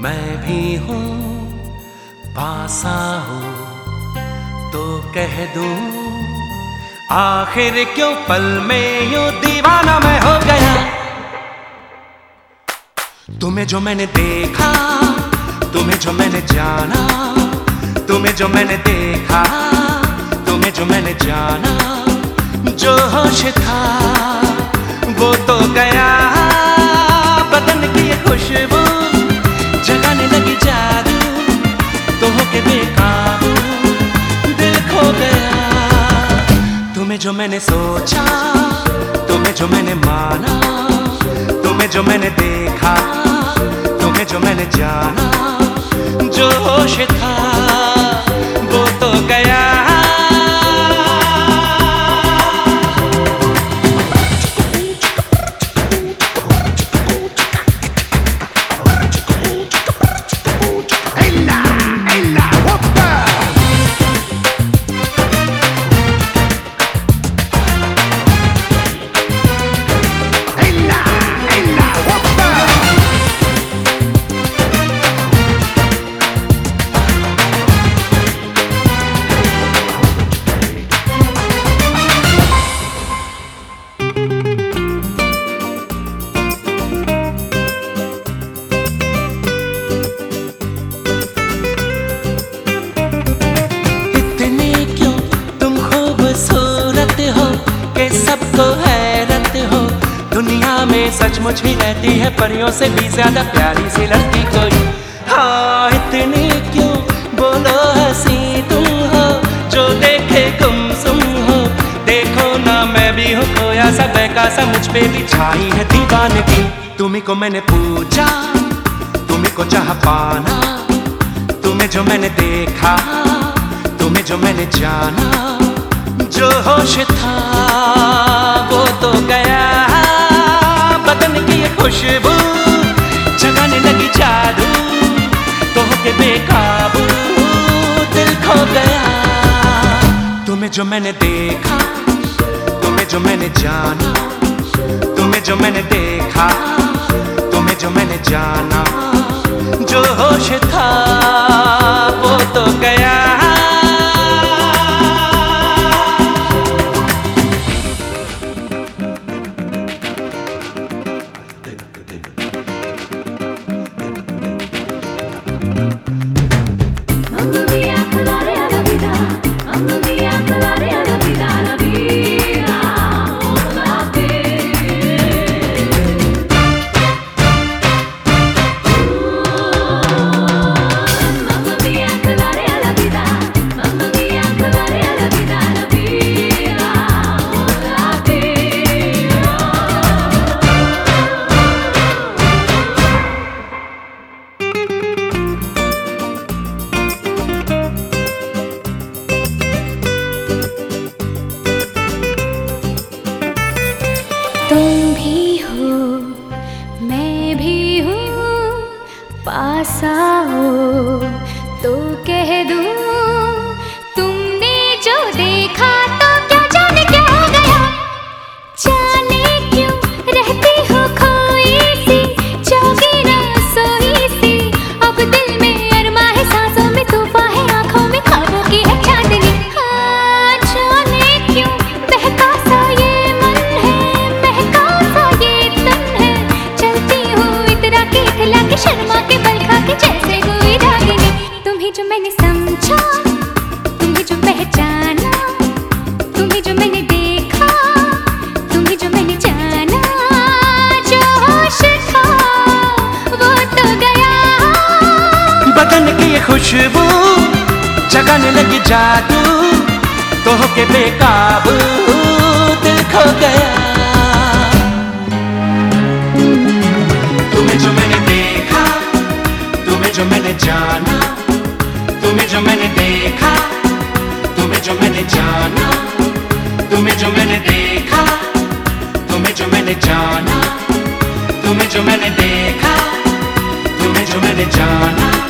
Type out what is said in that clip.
मैं भी हूँ, पासा हो। तो कह दूँ, आखिर क्यों पल में यूँ दीवाना मैं हो गया? तुम्हें जो मैंने देखा, तुम्हें जो मैंने जाना, तुम्हें जो मैंने देखा, तुम्हें जो मैंने जाना, जो होश था, वो तो गया। बेकाबू दिल खो गया। तुम्हें जो मैंने सोचा, तुम्हें जो मैंने माना, तुम्हें जो मैंने देखा, तुम्हें जो मैंने जाना, जो होश था। दुनिया में सचमुच ही रहती है परियों से भी ज़्यादा प्यारी सी लड़की कोई। हाँ इतने क्यों बोलो हँसी तुम हो, जो देखे गुम सुम हो। देखो ना मैं भी हूँ खोया सा बैका सा, मुझ पे भी छाई है दीवानगी। तुम्ही को मैंने पूछा, तुम्ही को चाह पाना, तुम्हें जो मैंने देखा, तुम्हें जो मैंने जाना। जो होश था, वो तो गया की खुशबू जगाने लगी जादू तो के बेकाबू, दिल खो गया। तुम्हें जो मैंने देखा, तुम्हें जो मैंने जाना, तुम्हें जो मैंने देखा, तुम्हें जो मैंने जाना, जो होश था, वो तो गया। भी हूँ पास आओ तो कह दूँ खुशबू, जगाने लगी जादू तो के बेकाबू दिल खो गया। तुम्हें जो मैंने देखा, तुम्हें जो मैंने जाना, तुम्हें जो मैंने देखा, तुम्हें जो मैंने जाना, तुम्हें जो मैंने देखा, तुम्हें जो मैंने जाना, तुम्हें जो मैंने देखा, तुम्हें जो मैंने जाना।